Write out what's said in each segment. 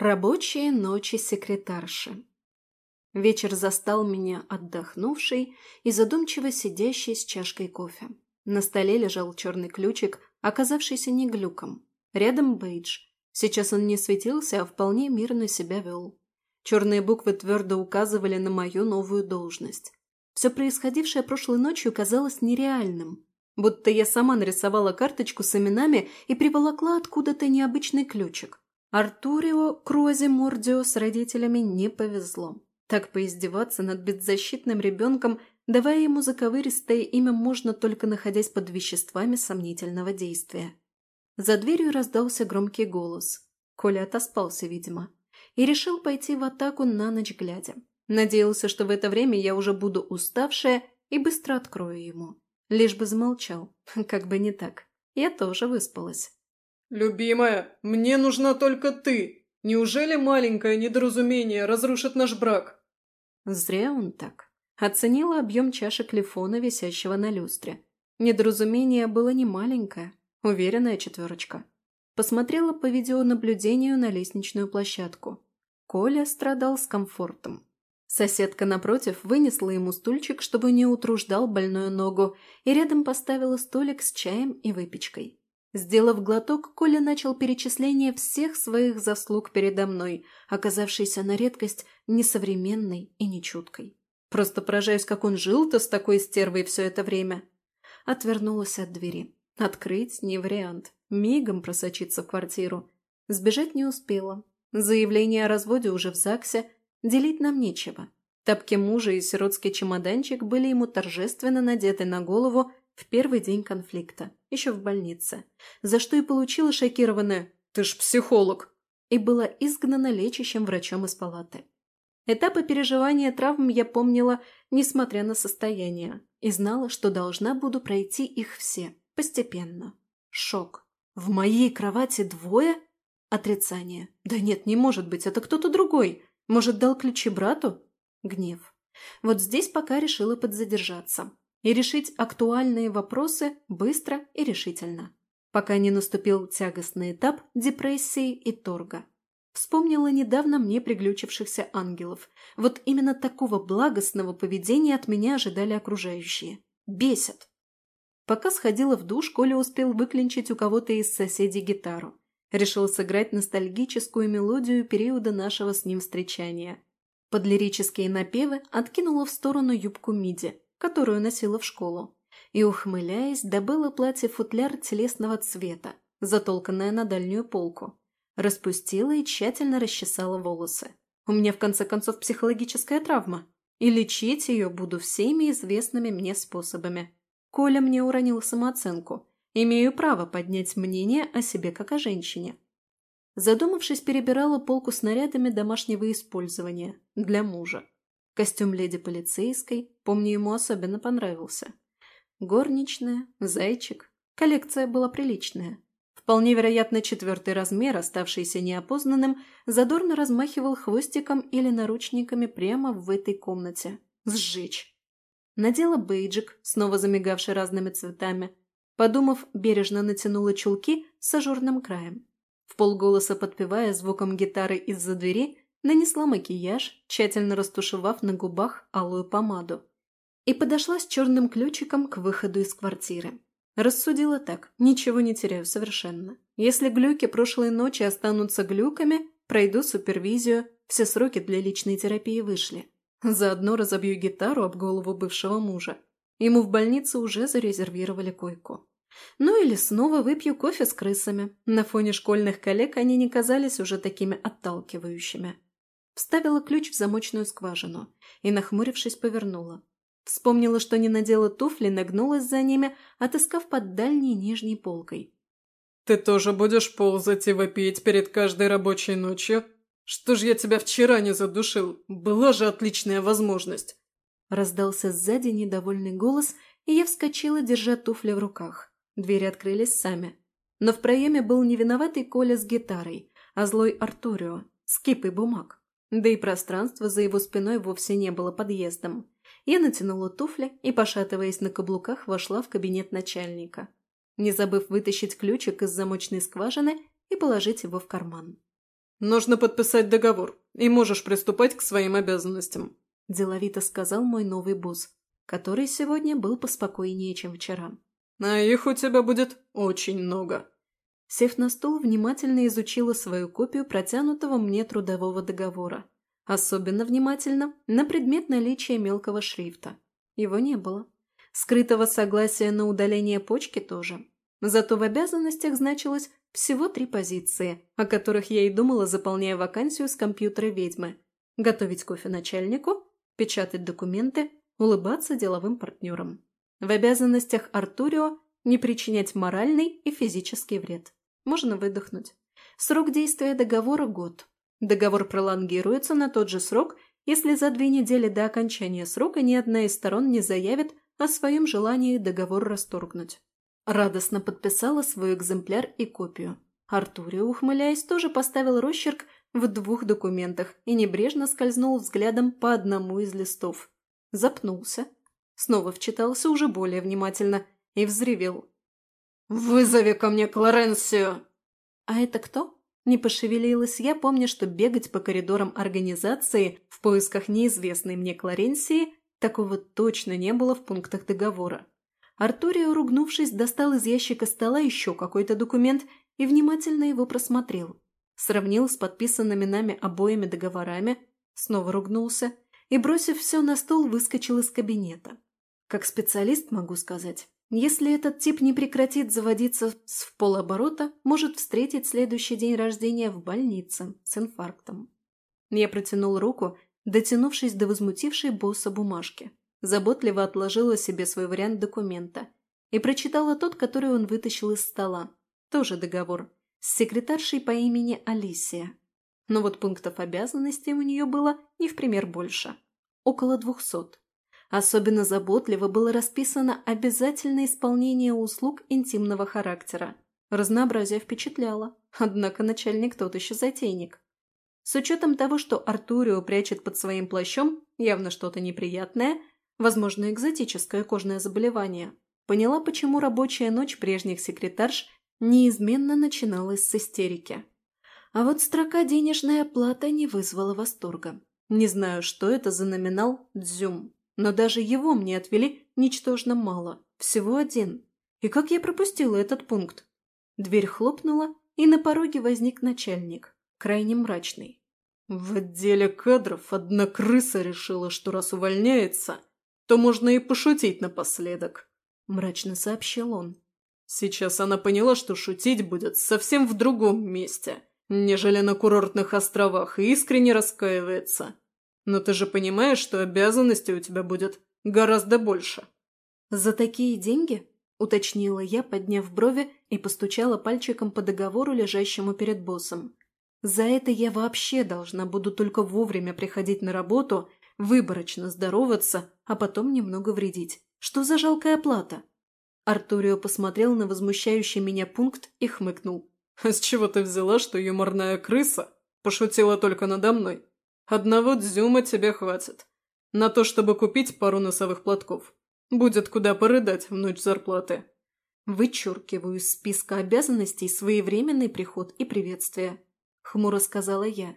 Рабочие ночи секретарши. Вечер застал меня отдохнувшей и задумчиво сидящей с чашкой кофе. На столе лежал черный ключик, оказавшийся не глюком. Рядом бейдж. Сейчас он не светился, а вполне мирно себя вел. Черные буквы твердо указывали на мою новую должность. Все происходившее прошлой ночью казалось нереальным. Будто я сама нарисовала карточку с именами и приволокла откуда-то необычный ключик. Артурио Крози Мордио с родителями не повезло. Так поиздеваться над беззащитным ребенком, давая ему заковыристое имя, можно только находясь под веществами сомнительного действия. За дверью раздался громкий голос. Коля отоспался, видимо, и решил пойти в атаку на ночь глядя. Надеялся, что в это время я уже буду уставшая и быстро открою ему. Лишь бы замолчал. Как бы не так. Я тоже выспалась. «Любимая, мне нужна только ты. Неужели маленькое недоразумение разрушит наш брак?» Зря он так. Оценила объем чашек лифона, висящего на люстре. Недоразумение было не маленькое, уверенная четверочка. Посмотрела по видеонаблюдению на лестничную площадку. Коля страдал с комфортом. Соседка напротив вынесла ему стульчик, чтобы не утруждал больную ногу, и рядом поставила столик с чаем и выпечкой. Сделав глоток, Коля начал перечисление всех своих заслуг передо мной, оказавшейся на редкость несовременной и нечуткой. Просто поражаюсь, как он жил-то с такой стервой все это время. Отвернулась от двери. Открыть не вариант. Мигом просочиться в квартиру. Сбежать не успела. Заявление о разводе уже в ЗАГСе. Делить нам нечего. Тапки мужа и сиротский чемоданчик были ему торжественно надеты на голову в первый день конфликта, еще в больнице, за что и получила шокированное «Ты ж психолог!» и была изгнана лечащим врачом из палаты. Этапы переживания травм я помнила, несмотря на состояние, и знала, что должна буду пройти их все, постепенно. Шок. В моей кровати двое? Отрицание. Да нет, не может быть, это кто-то другой. Может, дал ключи брату? Гнев. Вот здесь пока решила подзадержаться и решить актуальные вопросы быстро и решительно, пока не наступил тягостный этап депрессии и торга. Вспомнила недавно мне приглючившихся ангелов. Вот именно такого благостного поведения от меня ожидали окружающие. Бесят. Пока сходила в душ, Коля успел выклинчить у кого-то из соседей гитару. Решил сыграть ностальгическую мелодию периода нашего с ним встречания. Под лирические напевы откинула в сторону юбку миди, которую носила в школу, и, ухмыляясь, добыла платье-футляр телесного цвета, затолканное на дальнюю полку. Распустила и тщательно расчесала волосы. У меня, в конце концов, психологическая травма, и лечить ее буду всеми известными мне способами. Коля мне уронил самооценку. Имею право поднять мнение о себе как о женщине. Задумавшись, перебирала полку снарядами домашнего использования для мужа. Костюм леди полицейской, помню, ему особенно понравился. Горничная, зайчик. Коллекция была приличная. Вполне вероятно, четвертый размер, оставшийся неопознанным, задорно размахивал хвостиком или наручниками прямо в этой комнате. Сжечь. Надела бейджик, снова замигавший разными цветами. Подумав, бережно натянула чулки с ажурным краем. В полголоса подпевая звуком гитары из-за двери, нанесла макияж, тщательно растушевав на губах алую помаду, и подошла с черным ключиком к выходу из квартиры. Рассудила так, ничего не теряю совершенно. Если глюки прошлой ночи останутся глюками, пройду супервизию, все сроки для личной терапии вышли. Заодно разобью гитару об голову бывшего мужа. Ему в больнице уже зарезервировали койку. Ну или снова выпью кофе с крысами. На фоне школьных коллег они не казались уже такими отталкивающими. Вставила ключ в замочную скважину и, нахмурившись, повернула. Вспомнила, что не надела туфли, нагнулась за ними, отыскав под дальней нижней полкой. «Ты тоже будешь ползать и вопить перед каждой рабочей ночью? Что ж я тебя вчера не задушил? Была же отличная возможность!» Раздался сзади недовольный голос, и я вскочила, держа туфли в руках. Двери открылись сами. Но в проеме был не виноватый Коля с гитарой, а злой Артурио с кипой бумаг. Да и пространство за его спиной вовсе не было подъездом. Я натянула туфли и, пошатываясь на каблуках, вошла в кабинет начальника, не забыв вытащить ключик из замочной скважины и положить его в карман. нужно подписать договор, и можешь приступать к своим обязанностям», – деловито сказал мой новый босс, который сегодня был поспокойнее, чем вчера. «А их у тебя будет очень много». Сев на стул, внимательно изучила свою копию протянутого мне трудового договора. Особенно внимательно на предмет наличия мелкого шрифта. Его не было. Скрытого согласия на удаление почки тоже. Зато в обязанностях значилось всего три позиции, о которых я и думала, заполняя вакансию с компьютера ведьмы. Готовить кофе начальнику, печатать документы, улыбаться деловым партнерам. В обязанностях Артурио не причинять моральный и физический вред. Можно выдохнуть. Срок действия договора – год. Договор пролонгируется на тот же срок, если за две недели до окончания срока ни одна из сторон не заявит о своем желании договор расторгнуть. Радостно подписала свой экземпляр и копию. Артурио, ухмыляясь, тоже поставил росчерк в двух документах и небрежно скользнул взглядом по одному из листов. Запнулся. Снова вчитался уже более внимательно и взревел. «Вызови ко мне Клоренсию!» «А это кто?» Не пошевелилась я, помня, что бегать по коридорам организации в поисках неизвестной мне Клоренсии такого точно не было в пунктах договора. Артурио, ругнувшись, достал из ящика стола еще какой-то документ и внимательно его просмотрел. Сравнил с подписанными нами обоими договорами, снова ругнулся и, бросив все на стол, выскочил из кабинета. Как специалист могу сказать, если этот тип не прекратит заводиться с полоборота, может встретить следующий день рождения в больнице с инфарктом. Я протянул руку, дотянувшись до возмутившей босса бумажки заботливо отложила себе свой вариант документа и прочитала тот, который он вытащил из стола. Тоже договор. С секретаршей по имени Алисия. Но вот пунктов обязанностей у нее было не в пример больше. Около двухсот. Особенно заботливо было расписано обязательное исполнение услуг интимного характера. Разнообразие впечатляло, однако начальник тот еще затейник. С учетом того, что Артурио прячет под своим плащом явно что-то неприятное, возможно, экзотическое кожное заболевание, поняла, почему рабочая ночь прежних секретарш неизменно начиналась с истерики. А вот строка «денежная плата» не вызвала восторга. Не знаю, что это за номинал «дзюм», но даже его мне отвели ничтожно мало, всего один. И как я пропустила этот пункт? Дверь хлопнула, и на пороге возник начальник, крайне мрачный. В отделе кадров одна крыса решила, что раз увольняется, то можно и пошутить напоследок», – мрачно сообщил он. «Сейчас она поняла, что шутить будет совсем в другом месте, нежели на курортных островах, и искренне раскаивается. Но ты же понимаешь, что обязанностей у тебя будет гораздо больше». «За такие деньги?» – уточнила я, подняв брови и постучала пальчиком по договору, лежащему перед боссом. «За это я вообще должна буду только вовремя приходить на работу выборочно здороваться, а потом немного вредить. Что за жалкая плата? Артурио посмотрел на возмущающий меня пункт и хмыкнул. «А с чего ты взяла, что юморная крыса пошутила только надо мной? Одного дзюма тебе хватит. На то, чтобы купить пару носовых платков. Будет куда порыдать в ночь зарплаты». «Вычеркиваю из списка обязанностей своевременный приход и приветствие», — хмуро сказала я.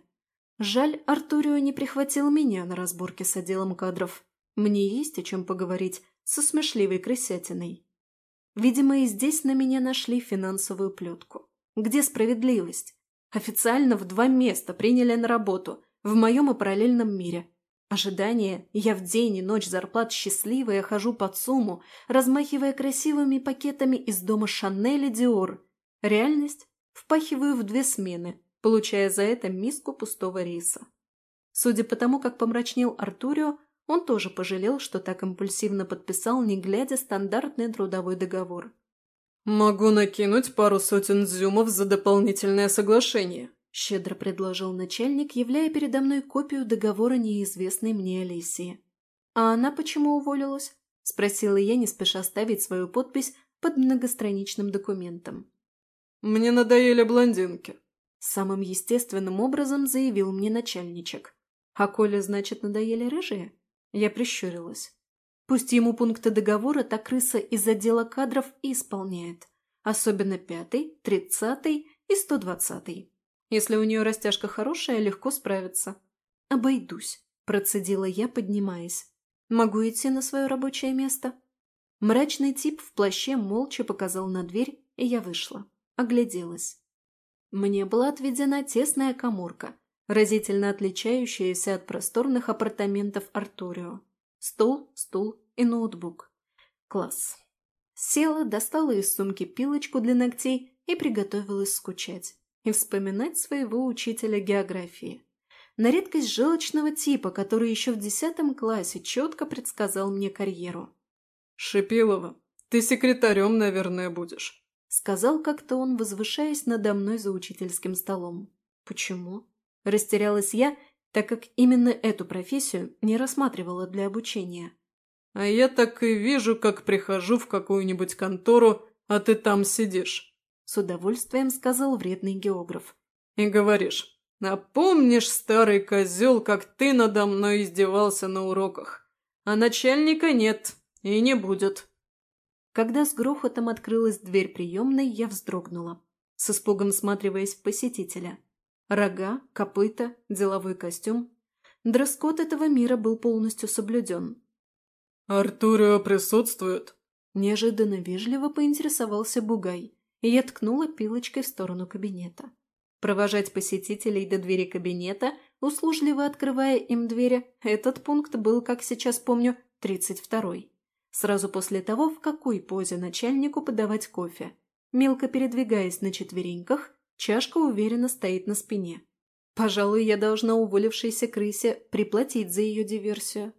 Жаль, Артурио не прихватил меня на разборке с отделом кадров. Мне есть о чем поговорить со смешливой крысятиной. Видимо, и здесь на меня нашли финансовую плетку. Где справедливость? Официально в два места приняли на работу, в моем и параллельном мире. Ожидание, я в день и ночь зарплат счастливая хожу под сумму, размахивая красивыми пакетами из дома Шанель и Диор. Реальность впахиваю в две смены, получая за это миску пустого риса. Судя по тому, как помрачнел Артурио, он тоже пожалел, что так импульсивно подписал, не глядя, стандартный трудовой договор. «Могу накинуть пару сотен зюмов за дополнительное соглашение», – щедро предложил начальник, являя передо мной копию договора неизвестной мне Алисии. «А она почему уволилась?» – спросила я, не спеша ставить свою подпись под многостраничным документом. «Мне надоели блондинки», Самым естественным образом заявил мне начальничек. А Коля, значит, надоели рыжие? Я прищурилась. Пусть ему пункты договора та крыса из отдела кадров и исполняет. Особенно пятый, тридцатый и сто двадцатый. Если у нее растяжка хорошая, легко справиться. «Обойдусь», – процедила я, поднимаясь. «Могу идти на свое рабочее место?» Мрачный тип в плаще молча показал на дверь, и я вышла. Огляделась. Мне была отведена тесная коморка, разительно отличающаяся от просторных апартаментов Артурио. Стол, стул и ноутбук. Класс. Села, достала из сумки пилочку для ногтей и приготовилась скучать и вспоминать своего учителя географии. На редкость желчного типа, который еще в десятом классе четко предсказал мне карьеру. «Шипилова, ты секретарем, наверное, будешь», — сказал как-то он, возвышаясь надо мной за учительским столом. «Почему?» Растерялась я, так как именно эту профессию не рассматривала для обучения. «А я так и вижу, как прихожу в какую-нибудь контору, а ты там сидишь», — с удовольствием сказал вредный географ. «И говоришь, напомнишь, старый козел, как ты надо мной издевался на уроках. А начальника нет и не будет». Когда с грохотом открылась дверь приемной, я вздрогнула, с испугом всматриваясь в посетителя. Рога, копыта, деловой костюм. Дресс-код этого мира был полностью соблюден. «Артурио присутствует?» Неожиданно вежливо поинтересовался Бугай, и я ткнула пилочкой в сторону кабинета. Провожать посетителей до двери кабинета, услужливо открывая им двери, этот пункт был, как сейчас помню, тридцать второй. Сразу после того, в какой позе начальнику подавать кофе. Мелко передвигаясь на четвереньках, чашка уверенно стоит на спине. Пожалуй, я должна уволившейся крысе приплатить за ее диверсию.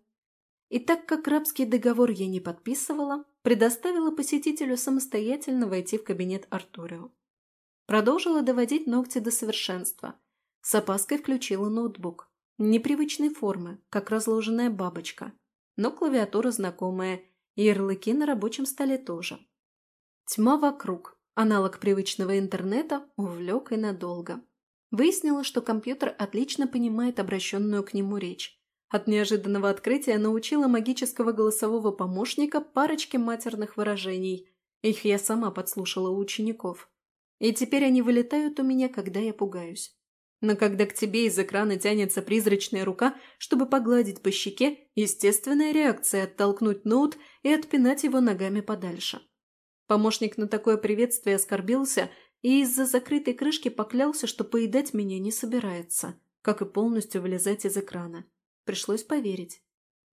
И так как рабский договор я не подписывала, предоставила посетителю самостоятельно войти в кабинет Артурио. Продолжила доводить ногти до совершенства. С опаской включила ноутбук. Непривычной формы, как разложенная бабочка. Но клавиатура знакомая, и ярлыки на рабочем столе тоже. Тьма вокруг, аналог привычного интернета, увлек и надолго. Выяснила, что компьютер отлично понимает обращенную к нему речь от неожиданного открытия научила магического голосового помощника парочке матерных выражений. Их я сама подслушала у учеников. И теперь они вылетают у меня, когда я пугаюсь. Но когда к тебе из экрана тянется призрачная рука, чтобы погладить по щеке, естественная реакция – оттолкнуть ноут и отпинать его ногами подальше. Помощник на такое приветствие оскорбился и из-за закрытой крышки поклялся, что поедать меня не собирается, как и полностью вылезать из экрана. Пришлось поверить.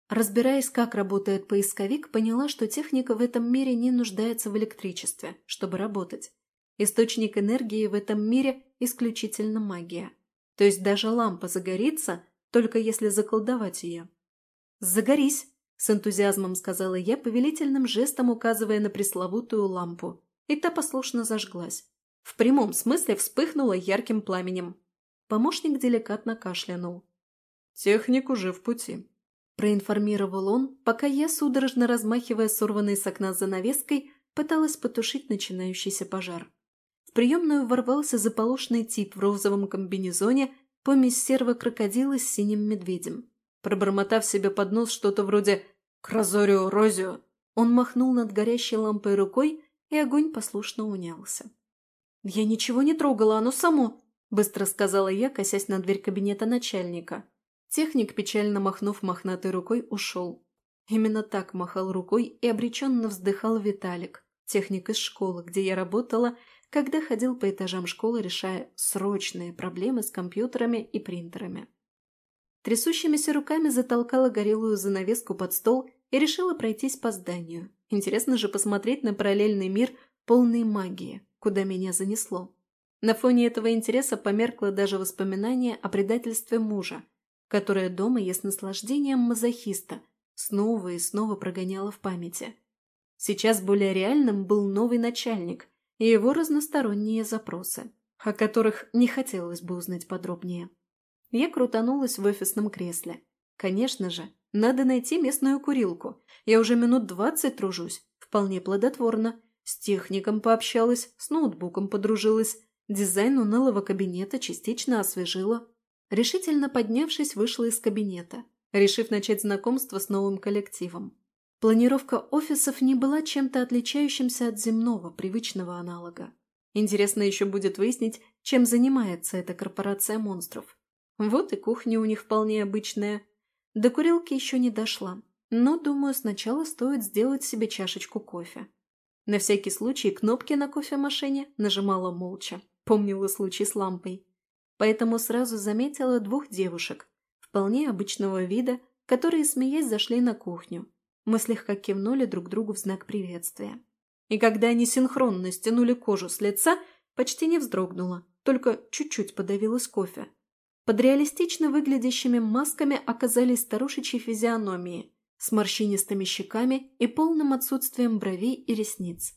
Разбираясь, как работает поисковик, поняла, что техника в этом мире не нуждается в электричестве, чтобы работать. Источник энергии в этом мире исключительно магия. То есть даже лампа загорится, только если заколдовать ее. «Загорись!» – с энтузиазмом сказала я, повелительным жестом указывая на пресловутую лампу. И та послушно зажглась. В прямом смысле вспыхнула ярким пламенем. Помощник деликатно кашлянул. Техник уже в пути. Проинформировал он, пока я, судорожно размахивая сорванной с окна занавеской, пыталась потушить начинающийся пожар. В приемную ворвался заполошный тип в розовом комбинезоне, помесь серого крокодила с синим медведем. Пробормотав себе под нос что-то вроде «Кразорио Розио», он махнул над горящей лампой рукой, и огонь послушно унялся. «Я ничего не трогала, оно само», – быстро сказала я, косясь на дверь кабинета начальника. Техник, печально махнув мохнатой рукой, ушел. Именно так махал рукой и обреченно вздыхал Виталик, техник из школы, где я работала, когда ходил по этажам школы, решая срочные проблемы с компьютерами и принтерами. Трясущимися руками затолкала горелую занавеску под стол и решила пройтись по зданию. Интересно же посмотреть на параллельный мир полный магии, куда меня занесло. На фоне этого интереса померкло даже воспоминание о предательстве мужа – которое дома я с наслаждением мазохиста снова и снова прогоняла в памяти. Сейчас более реальным был новый начальник и его разносторонние запросы, о которых не хотелось бы узнать подробнее. Я крутанулась в офисном кресле. Конечно же, надо найти местную курилку. Я уже минут двадцать тружусь, вполне плодотворно. С техником пообщалась, с ноутбуком подружилась, дизайн унылого кабинета частично освежила. Решительно поднявшись, вышла из кабинета, решив начать знакомство с новым коллективом. Планировка офисов не была чем-то отличающимся от земного, привычного аналога. Интересно еще будет выяснить, чем занимается эта корпорация монстров. Вот и кухня у них вполне обычная. До курилки еще не дошла, но, думаю, сначала стоит сделать себе чашечку кофе. На всякий случай кнопки на кофемашине нажимала молча, помнила случай с лампой. Поэтому сразу заметила двух девушек, вполне обычного вида, которые, смеясь, зашли на кухню. Мы слегка кивнули друг другу в знак приветствия. И когда они синхронно стянули кожу с лица, почти не вздрогнула, только чуть-чуть подавилась кофе. Под реалистично выглядящими масками оказались старушечьи физиономии с морщинистыми щеками и полным отсутствием бровей и ресниц.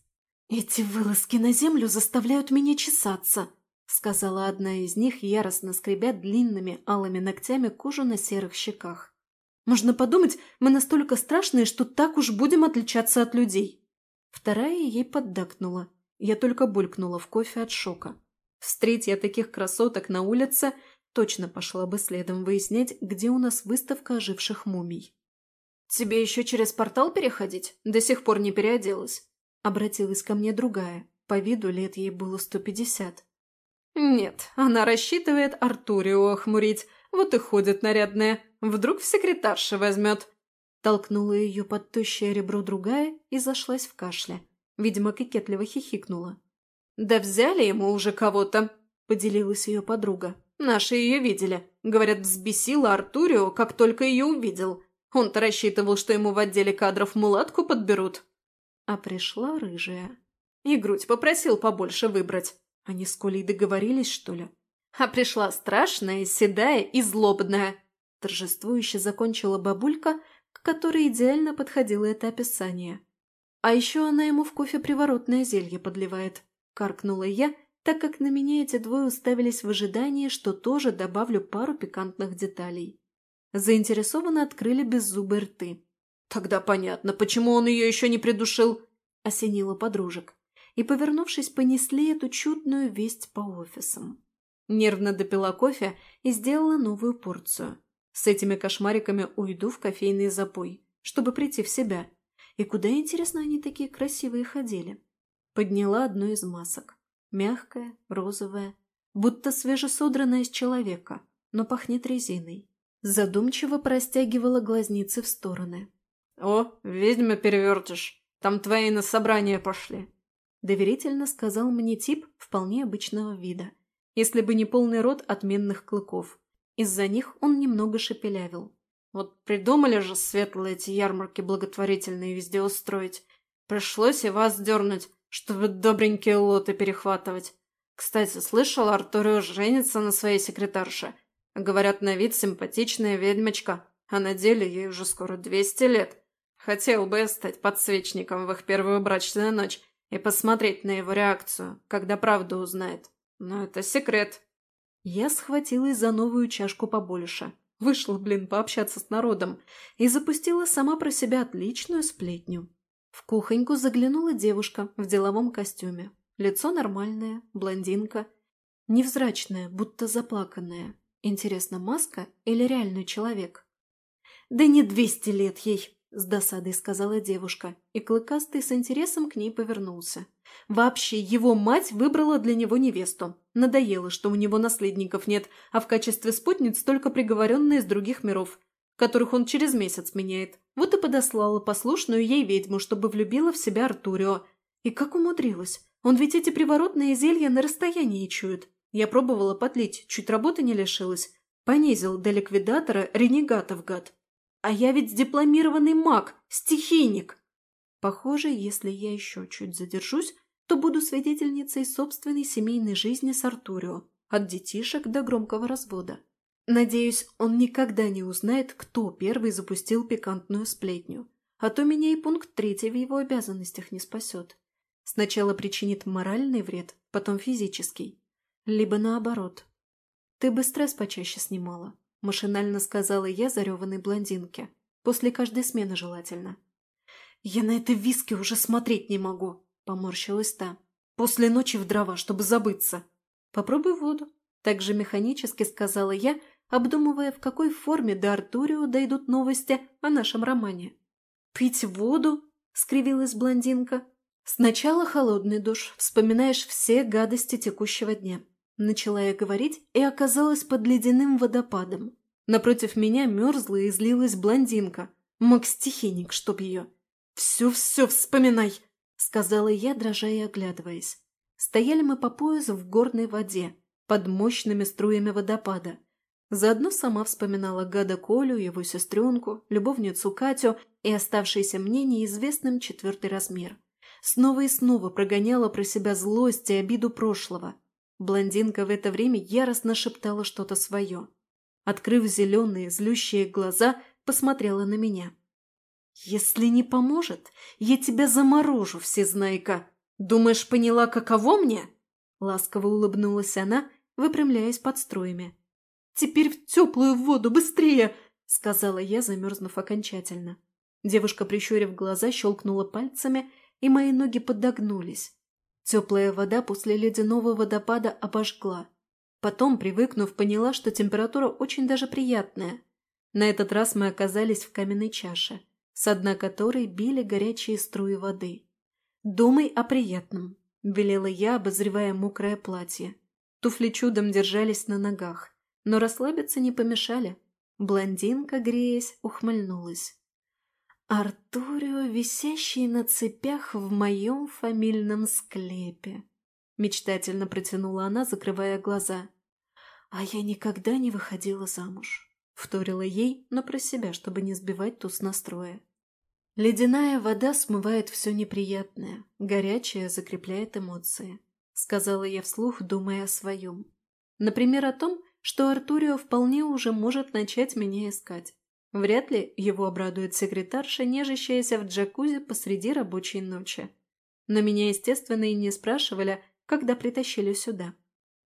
«Эти вылазки на землю заставляют меня чесаться», сказала одна из них, яростно скребя длинными алыми ногтями кожу на серых щеках. «Можно подумать, мы настолько страшные, что так уж будем отличаться от людей». Вторая ей поддакнула. Я только булькнула в кофе от шока. Встреть я таких красоток на улице, точно пошла бы следом выяснять, где у нас выставка оживших мумий. «Тебе еще через портал переходить? До сих пор не переоделась?» Обратилась ко мне другая. По виду лет ей было сто пятьдесят. «Нет, она рассчитывает Артурио охмурить. Вот и ходит нарядная. Вдруг в секретарше возьмет». Толкнула ее под тощее ребро другая и зашлась в кашле. Видимо, кокетливо хихикнула. «Да взяли ему уже кого-то», — поделилась ее подруга. «Наши ее видели. Говорят, взбесила Артурио, как только ее увидел. Он-то рассчитывал, что ему в отделе кадров мулатку подберут». А пришла рыжая. И грудь попросил побольше выбрать. Они с Колей договорились, что ли? А пришла страшная, седая и злобная. Торжествующе закончила бабулька, к которой идеально подходило это описание. А еще она ему в кофе приворотное зелье подливает. Каркнула я, так как на меня эти двое уставились в ожидании, что тоже добавлю пару пикантных деталей. Заинтересованно открыли беззубые рты. «Тогда понятно, почему он ее еще не придушил», — осенила подружек и, повернувшись, понесли эту чудную весть по офисам. Нервно допила кофе и сделала новую порцию. С этими кошмариками уйду в кофейный запой, чтобы прийти в себя. И куда, интересно, они такие красивые ходили? Подняла одну из масок. Мягкая, розовая, будто свежесодранная из человека, но пахнет резиной. Задумчиво простягивала глазницы в стороны. «О, ведьма перевертыш, там твои на собрание пошли. – доверительно сказал мне тип вполне обычного вида, если бы не полный рот отменных клыков. Из-за них он немного шепелявил. «Вот придумали же светлые эти ярмарки благотворительные везде устроить. Пришлось и вас дернуть, чтобы добренькие лоты перехватывать. Кстати, слышал, Артурио женится на своей секретарше. Говорят, на вид симпатичная ведьмочка, а на деле ей уже скоро двести лет. Хотел бы я стать подсвечником в их первую брачную ночь, и посмотреть на его реакцию, когда правду узнает. Но это секрет. Я схватилась за новую чашку побольше. Вышла, блин, пообщаться с народом и запустила сама про себя отличную сплетню. В кухоньку заглянула девушка в деловом костюме. Лицо нормальное, блондинка. Невзрачная, будто заплаканная. Интересно, маска или реальный человек? Да не двести лет ей, – с досадой сказала девушка, и Клыкастый с интересом к ней повернулся. Вообще, его мать выбрала для него невесту. Надоело, что у него наследников нет, а в качестве спутниц только приговоренные из других миров, которых он через месяц меняет. Вот и подослала послушную ей ведьму, чтобы влюбила в себя Артурио. И как умудрилась? Он ведь эти приворотные зелья на расстоянии чует. Я пробовала подлить, чуть работы не лишилась. Понизил до ликвидатора ренегатов гад. А я ведь дипломированный маг, стихийник. Похоже, если я еще чуть задержусь, то буду свидетельницей собственной семейной жизни с Артурио, от детишек до громкого развода. Надеюсь, он никогда не узнает, кто первый запустил пикантную сплетню, а то меня и пункт третий в его обязанностях не спасет. Сначала причинит моральный вред, потом физический. Либо наоборот. Ты бы стресс почаще снимала. – машинально сказала я зареванной блондинке. После каждой смены желательно. «Я на это виски уже смотреть не могу», – поморщилась та. «После ночи в дрова, чтобы забыться». «Попробуй воду», – также механически сказала я, обдумывая, в какой форме до Артурио дойдут новости о нашем романе. «Пить воду?» – скривилась блондинка. «Сначала холодный душ, вспоминаешь все гадости текущего дня. Начала я говорить и оказалась под ледяным водопадом. Напротив меня мерзла и злилась блондинка. Макс-стихийник, чтоб ее. «Все-все вспоминай!» — сказала я, дрожа и оглядываясь. Стояли мы по пояс в горной воде, под мощными струями водопада. Заодно сама вспоминала гада Колю, его сестренку, любовницу Катю и оставшийся мне неизвестным четвертый размер. Снова и снова прогоняла про себя злость и обиду прошлого. Блондинка в это время яростно шептала что-то свое. Открыв зеленые, злющие глаза, посмотрела на меня. «Если не поможет, я тебя заморожу, всезнайка. Думаешь, поняла, каково мне?» Ласково улыбнулась она, выпрямляясь под струями. «Теперь в теплую воду, быстрее!» — сказала я, замерзнув окончательно. Девушка, прищурив глаза, щелкнула пальцами, и мои ноги подогнулись. Теплая вода после ледяного водопада обожгла. Потом, привыкнув, поняла, что температура очень даже приятная. На этот раз мы оказались в каменной чаше, с дна которой били горячие струи воды. «Думай о приятном», — велела я, обозревая мокрое платье. Туфли чудом держались на ногах, но расслабиться не помешали. Блондинка, греясь, ухмыльнулась. «Артурио, висящий на цепях в моем фамильном склепе», — мечтательно протянула она, закрывая глаза. «А я никогда не выходила замуж», — вторила ей, но про себя, чтобы не сбивать туз настроя. «Ледяная вода смывает все неприятное, горячая закрепляет эмоции», — сказала я вслух, думая о своем. Например, о том, что Артурио вполне уже может начать меня искать. Вряд ли его обрадует секретарша, нежащаяся в джакузи посреди рабочей ночи. Но меня, естественно, и не спрашивали, когда притащили сюда.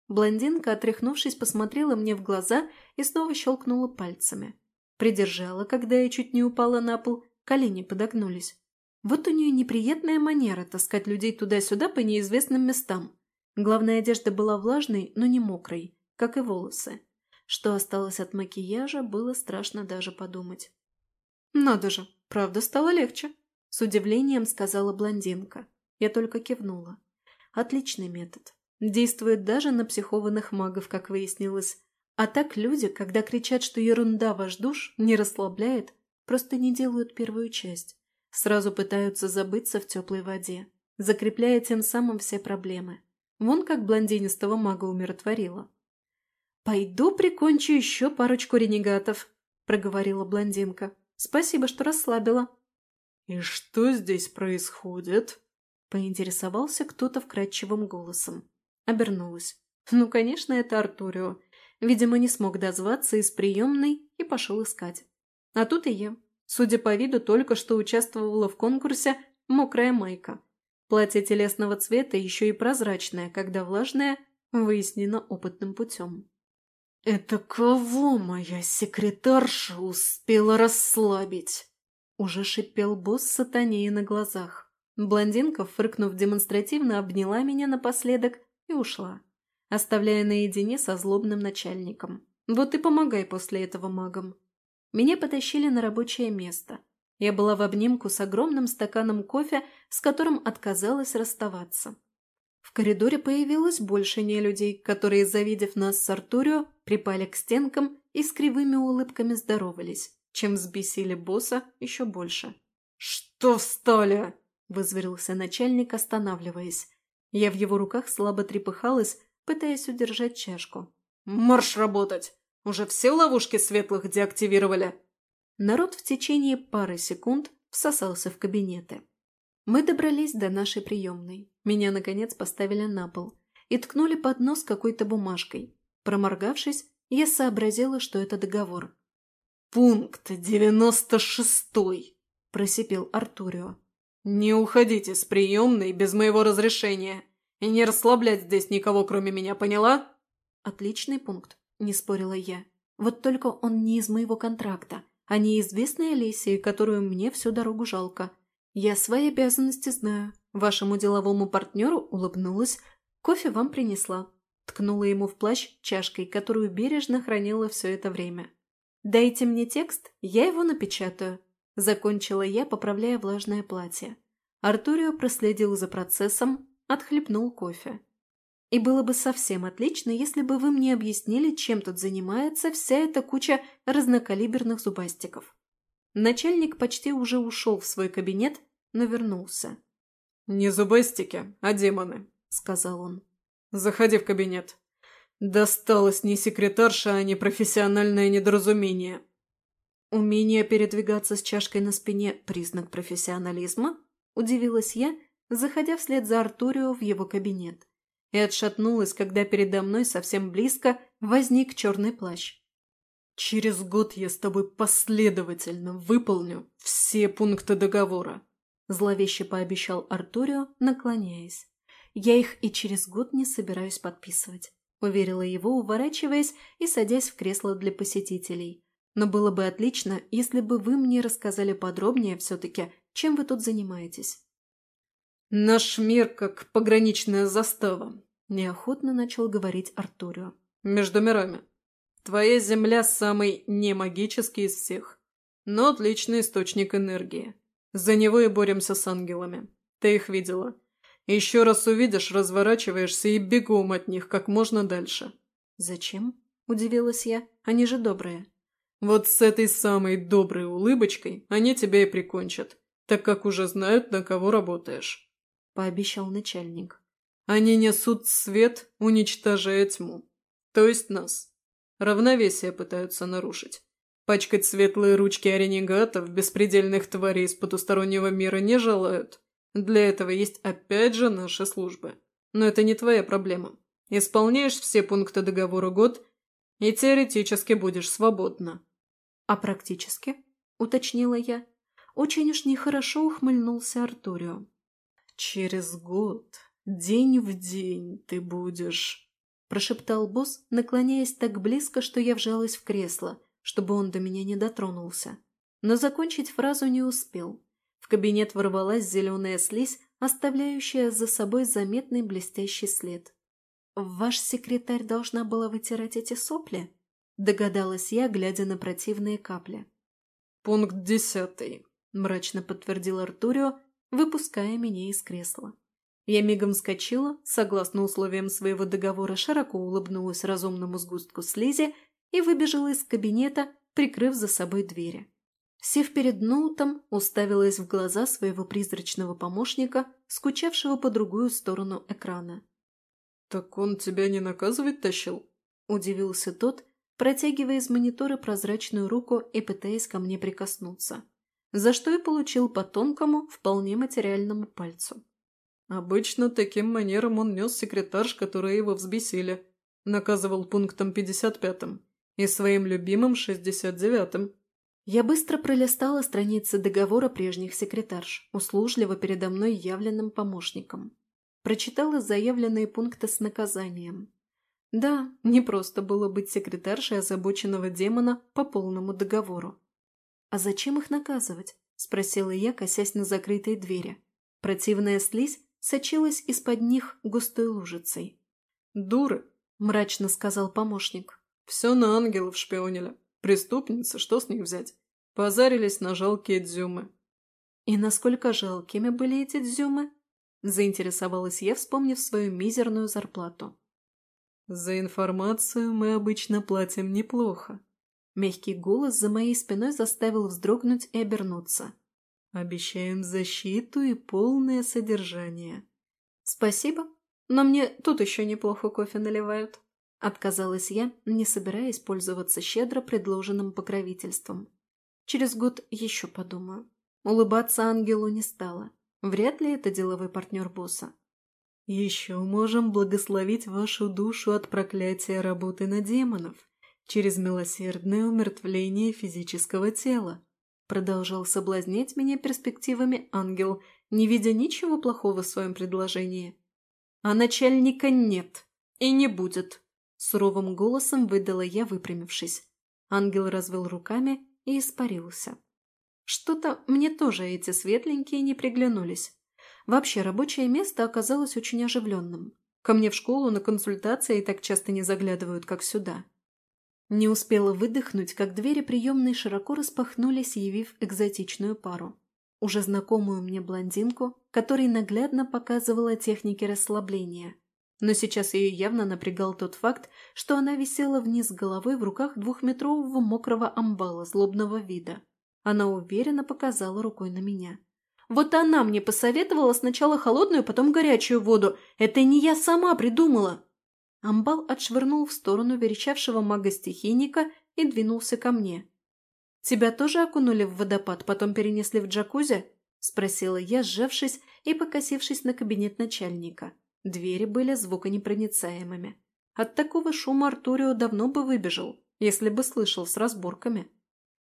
Блондинка, отряхнувшись, посмотрела мне в глаза и снова щелкнула пальцами. Придержала, когда я чуть не упала на пол, колени подогнулись. Вот у нее неприятная манера таскать людей туда-сюда по неизвестным местам. Главная одежда была влажной, но не мокрой, как и волосы. Что осталось от макияжа, было страшно даже подумать. «Надо же, правда стало легче», – с удивлением сказала блондинка. Я только кивнула. «Отличный метод. Действует даже на психованных магов, как выяснилось. А так люди, когда кричат, что ерунда ваш душ, не расслабляет, просто не делают первую часть. Сразу пытаются забыться в теплой воде, закрепляя тем самым все проблемы. Вон как блондинистого мага умиротворила. «Пойду прикончу еще парочку ренегатов», — проговорила блондинка. «Спасибо, что расслабила». «И что здесь происходит?» — поинтересовался кто-то вкрадчивым голосом. Обернулась. Ну, конечно, это Артурио. Видимо, не смог дозваться из приемной и пошел искать. А тут и я. Судя по виду, только что участвовала в конкурсе «Мокрая майка». Платье телесного цвета еще и прозрачное, когда влажное, выяснено опытным путем. «Это кого моя секретарша успела расслабить?» Уже шипел босс сатанеи на глазах. Блондинка, фыркнув демонстративно, обняла меня напоследок и ушла, оставляя наедине со злобным начальником. Вот и помогай после этого магам. Меня потащили на рабочее место. Я была в обнимку с огромным стаканом кофе, с которым отказалась расставаться. В коридоре появилось больше нелюдей, которые, завидев нас с Артурио, припали к стенкам и с кривыми улыбками здоровались, чем взбесили босса еще больше. «Что встали?» – вызверился начальник, останавливаясь. Я в его руках слабо трепыхалась, пытаясь удержать чашку. «Марш работать! Уже все ловушки светлых деактивировали!» Народ в течение пары секунд всосался в кабинеты. Мы добрались до нашей приемной. Меня, наконец, поставили на пол и ткнули под нос какой-то бумажкой. Проморгавшись, я сообразила, что это договор. «Пункт девяносто шестой», – просипел Артурио. «Не уходите с приемной без моего разрешения и не расслаблять здесь никого, кроме меня, поняла?» «Отличный пункт», – не спорила я. «Вот только он не из моего контракта, а неизвестной Олесии, которую мне всю дорогу жалко. Я свои обязанности знаю. Вашему деловому партнеру улыбнулась. Кофе вам принесла». Ткнула ему в плащ чашкой, которую бережно хранила все это время. «Дайте мне текст, я его напечатаю», Закончила я, поправляя влажное платье. Артурио проследил за процессом, отхлебнул кофе. И было бы совсем отлично, если бы вы мне объяснили, чем тут занимается вся эта куча разнокалиберных зубастиков. Начальник почти уже ушел в свой кабинет, но вернулся. «Не зубастики, а демоны», — сказал он. «Заходи в кабинет. Досталось не секретарша, а не профессиональное недоразумение». «Умение передвигаться с чашкой на спине – признак профессионализма?» – удивилась я, заходя вслед за Артурио в его кабинет и отшатнулась, когда передо мной совсем близко возник черный плащ. «Через год я с тобой последовательно выполню все пункты договора», зловеще пообещал Артурио, наклоняясь. «Я их и через год не собираюсь подписывать», уверила его, уворачиваясь и садясь в кресло для посетителей. «Но было бы отлично, если бы вы мне рассказали подробнее все-таки, чем вы тут занимаетесь». «Наш мир как пограничная застава», – неохотно начал говорить Артурио. «Между мирами. Твоя Земля самый немагический из всех, но отличный источник энергии. За него и боремся с ангелами. Ты их видела. Еще раз увидишь, разворачиваешься и бегом от них как можно дальше». «Зачем?» – удивилась я. «Они же добрые». «Вот с этой самой доброй улыбочкой они тебя и прикончат, так как уже знают, на кого работаешь». – пообещал начальник. «Они несут свет, уничтожая тьму. То есть нас. Равновесие пытаются нарушить. Пачкать светлые ручки ренегатов, беспредельных тварей из потустороннего мира не желают. Для этого есть опять же наши службы. Но это не твоя проблема. Исполняешь все пункты договора год, и теоретически будешь свободна». «А практически?» – уточнила я. Очень уж нехорошо ухмыльнулся Артурио. «Через год, день в день ты будешь...» прошептал босс, наклоняясь так близко, что я вжалась в кресло, чтобы он до меня не дотронулся. Но закончить фразу не успел. В кабинет ворвалась зеленая слизь, оставляющая за собой заметный блестящий след. «Ваш секретарь должна была вытирать эти сопли?» – догадалась я, глядя на противные капли. «Пункт десятый», – мрачно подтвердил Артурио, выпуская меня из кресла. Я мигом вскочила, согласно условиям своего договора, широко улыбнулась разумному сгустку слизи и выбежала из кабинета, прикрыв за собой двери. Сев перед ноутом, уставилась в глаза своего призрачного помощника, скучавшего по другую сторону экрана. «Так он тебя не наказывать тащил?» – удивился тот, протягивая из монитора прозрачную руку и пытаясь ко мне прикоснуться за что и получил по тонкому, вполне материальному пальцу. Обычно таким манером он нес секретарш, которые его взбесили, наказывал пунктом 55-м и своим любимым 69-м. Я быстро пролистала страницы договора прежних секретарш, услужливо передо мной явленным помощником. Прочитала заявленные пункты с наказанием. Да, не просто было быть секретаршей озабоченного демона по полному договору. «А зачем их наказывать?» – спросила я, косясь на закрытые двери. Противная слизь сочилась из-под них густой лужицей. «Дуры!» – мрачно сказал помощник. «Все на ангелов шпионили. Преступницы, что с них взять? Позарились на жалкие дзюмы». «И насколько жалкими были эти дзюмы?» – заинтересовалась я, вспомнив свою мизерную зарплату. «За информацию мы обычно платим неплохо», Мягкий голос за моей спиной заставил вздрогнуть и обернуться. «Обещаем защиту и полное содержание». «Спасибо, но мне тут еще неплохо кофе наливают», — отказалась я, не собираясь пользоваться щедро предложенным покровительством. «Через год еще подумаю». Улыбаться ангелу не стало. Вряд ли это деловой партнер босса. «Еще можем благословить вашу душу от проклятия работы на демонов», через милосердное умертвление физического тела. Продолжал соблазнять меня перспективами ангел, не видя ничего плохого в своем предложении. «А начальника нет и не будет», – суровым голосом выдала я, выпрямившись. Ангел развел руками и испарился. Что-то мне тоже эти светленькие не приглянулись. Вообще, рабочее место оказалось очень оживленным. Ко мне в школу на консультации так часто не заглядывают, как сюда. Не успела выдохнуть, как двери приемной широко распахнулись, явив экзотичную пару. Уже знакомую мне блондинку, которой наглядно показывала техники расслабления. Но сейчас ее явно напрягал тот факт, что она висела вниз головой в руках двухметрового мокрого амбала злобного вида. Она уверенно показала рукой на меня. «Вот она мне посоветовала сначала холодную, потом горячую воду. Это не я сама придумала!» Амбал отшвырнул в сторону верещавшего мага-стихийника и двинулся ко мне. «Тебя тоже окунули в водопад, потом перенесли в джакузи?» – спросила я, сжавшись и покосившись на кабинет начальника. Двери были звуконепроницаемыми. От такого шума Артурио давно бы выбежал, если бы слышал с разборками.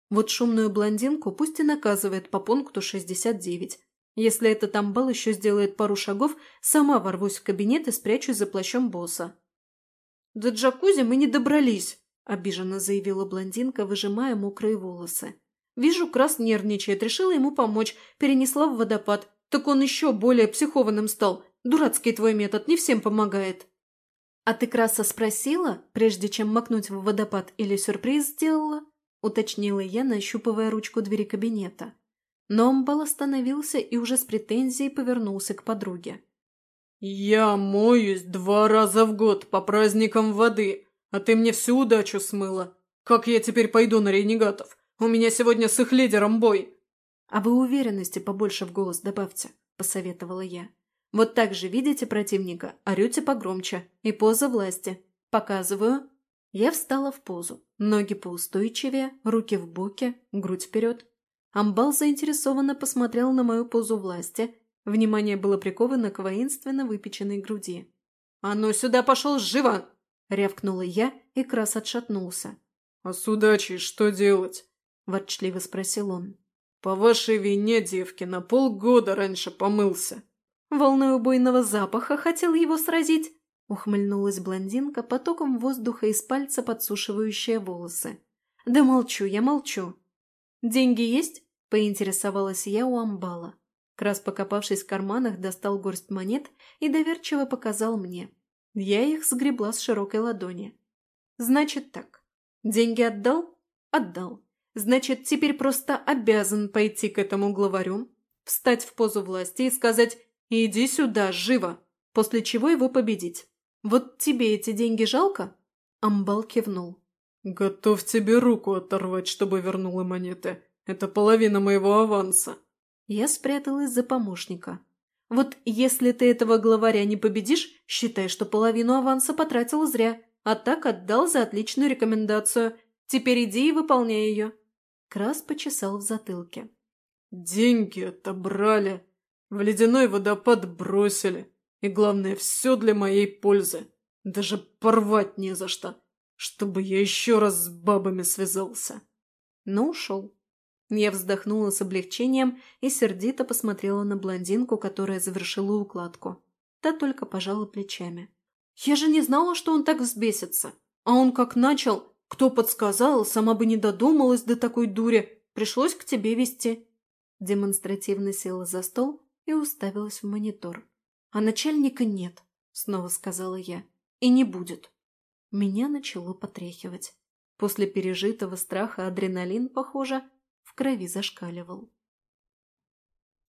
Вот шумную блондинку пусть и наказывает по пункту 69. Если этот амбал еще сделает пару шагов, сама ворвусь в кабинет и спрячусь за плащом босса. «До джакузи мы не добрались», – обиженно заявила блондинка, выжимая мокрые волосы. «Вижу, Крас нервничает, решила ему помочь, перенесла в водопад. Так он еще более психованным стал. Дурацкий твой метод не всем помогает». «А ты Краса спросила, прежде чем макнуть в водопад, или сюрприз сделала?» – уточнила я, нащупывая ручку двери кабинета. Но Амбал остановился и уже с претензией повернулся к подруге. «Я моюсь два раза в год по праздникам воды, а ты мне всю удачу смыла. Как я теперь пойду на ренегатов? У меня сегодня с их лидером бой». «А вы уверенности побольше в голос добавьте», – посоветовала я. «Вот так же видите противника, орете погромче. И поза власти. Показываю». Я встала в позу. Ноги поустойчивее, руки в боки, грудь вперед. Амбал заинтересованно посмотрел на мою позу власти – Внимание было приковано к воинственно выпеченной груди. «А ну сюда пошел живо!» – рявкнула я, и Крас отшатнулся. «А с удачей что делать?» – ворчливо спросил он. «По вашей вине, девки, на полгода раньше помылся». «Волной убойного запаха хотел его сразить?» – ухмыльнулась блондинка, потоком воздуха из пальца подсушивающая волосы. «Да молчу, я молчу». «Деньги есть?» – поинтересовалась я у амбала. Крас, покопавшись в карманах, достал горсть монет и доверчиво показал мне. Я их сгребла с широкой ладони. «Значит так. Деньги отдал? Отдал. Значит, теперь просто обязан пойти к этому главарю, встать в позу власти и сказать «иди сюда, живо», после чего его победить. Вот тебе эти деньги жалко?» Амбал кивнул. «Готов тебе руку оторвать, чтобы вернула монеты. Это половина моего аванса». Я спряталась за помощника. Вот если ты этого главаря не победишь, считай, что половину аванса потратил зря, а так отдал за отличную рекомендацию. Теперь иди и выполняй ее. Крас почесал в затылке. Деньги отобрали, в ледяной водопад бросили. И главное, все для моей пользы. Даже порвать не за что, чтобы я еще раз с бабами связался. Но ушел. Я вздохнула с облегчением и сердито посмотрела на блондинку, которая завершила укладку. Та только пожала плечами. «Я же не знала, что он так взбесится. А он как начал, кто подсказал, сама бы не додумалась до такой дури. Пришлось к тебе вести». Демонстративно села за стол и уставилась в монитор. «А начальника нет», — снова сказала я. «И не будет». Меня начало потряхивать. После пережитого страха адреналин, похоже, в крови зашкаливал.